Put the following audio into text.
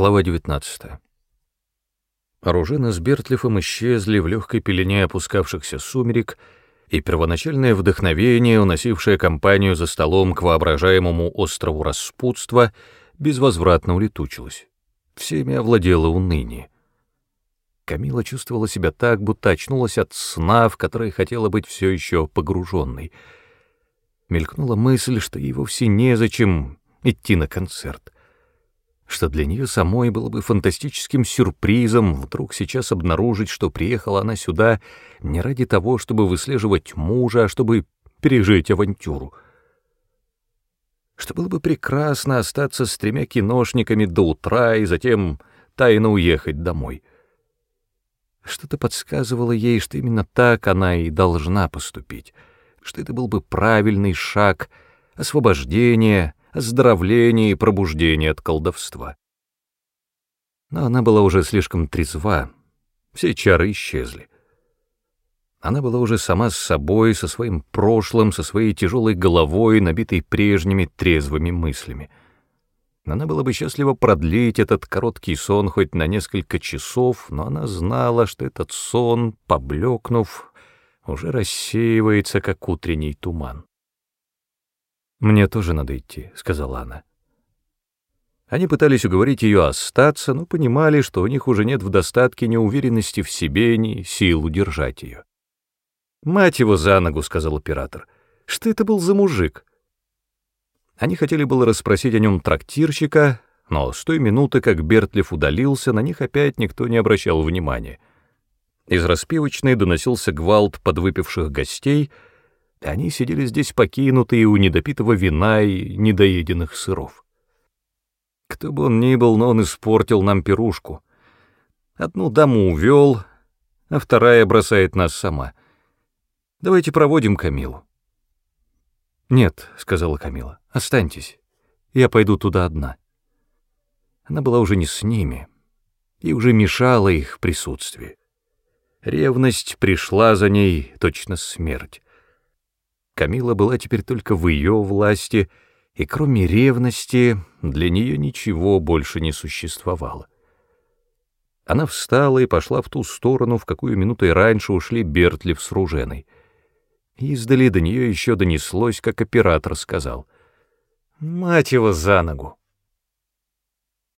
Глава 19. Оружина с Бертлифом исчезли в легкой пелене опускавшихся сумерек, и первоначальное вдохновение, уносившее компанию за столом к воображаемому острову распутства, безвозвратно улетучилось. Всеми овладело уныние. Камила чувствовала себя так, будто очнулась от сна, в который хотела быть все еще погруженной. Мелькнула мысль, что ей вовсе незачем идти на концерт — что для нее самой было бы фантастическим сюрпризом вдруг сейчас обнаружить, что приехала она сюда не ради того, чтобы выслеживать мужа, а чтобы пережить авантюру. Что было бы прекрасно остаться с тремя киношниками до утра и затем тайно уехать домой. Что-то подсказывало ей, что именно так она и должна поступить, что это был бы правильный шаг освобождения, оздоровление и пробуждение от колдовства. Но она была уже слишком трезва, все чары исчезли. Она была уже сама с собой, со своим прошлым, со своей тяжелой головой, набитой прежними трезвыми мыслями. Она была бы счастлива продлить этот короткий сон хоть на несколько часов, но она знала, что этот сон, поблекнув, уже рассеивается, как утренний туман. «Мне тоже надо идти», — сказала она. Они пытались уговорить ее остаться, но понимали, что у них уже нет в достатке ни уверенности в себе, ни сил удержать ее. «Мать его за ногу», — сказал оператор. «Что это был за мужик?» Они хотели было расспросить о нем трактирщика, но с той минуты, как Бертлиф удалился, на них опять никто не обращал внимания. Из распивочной доносился гвалт подвыпивших гостей — они сидели здесь покинутые у недопитого вина и недоеденных сыров. Кто бы он ни был, но он испортил нам пирушку. Одну даму увел, а вторая бросает нас сама. Давайте проводим Камилу. «Нет», — сказала Камила, — «останьтесь. Я пойду туда одна». Она была уже не с ними и уже мешала их присутствие. Ревность пришла за ней, точно смерть. Камила была теперь только в ее власти, и кроме ревности для нее ничего больше не существовало. Она встала и пошла в ту сторону, в какую минутой раньше ушли Бертлев с Руженой. Издали до нее еще донеслось, как оператор сказал. «Мать его за ногу!»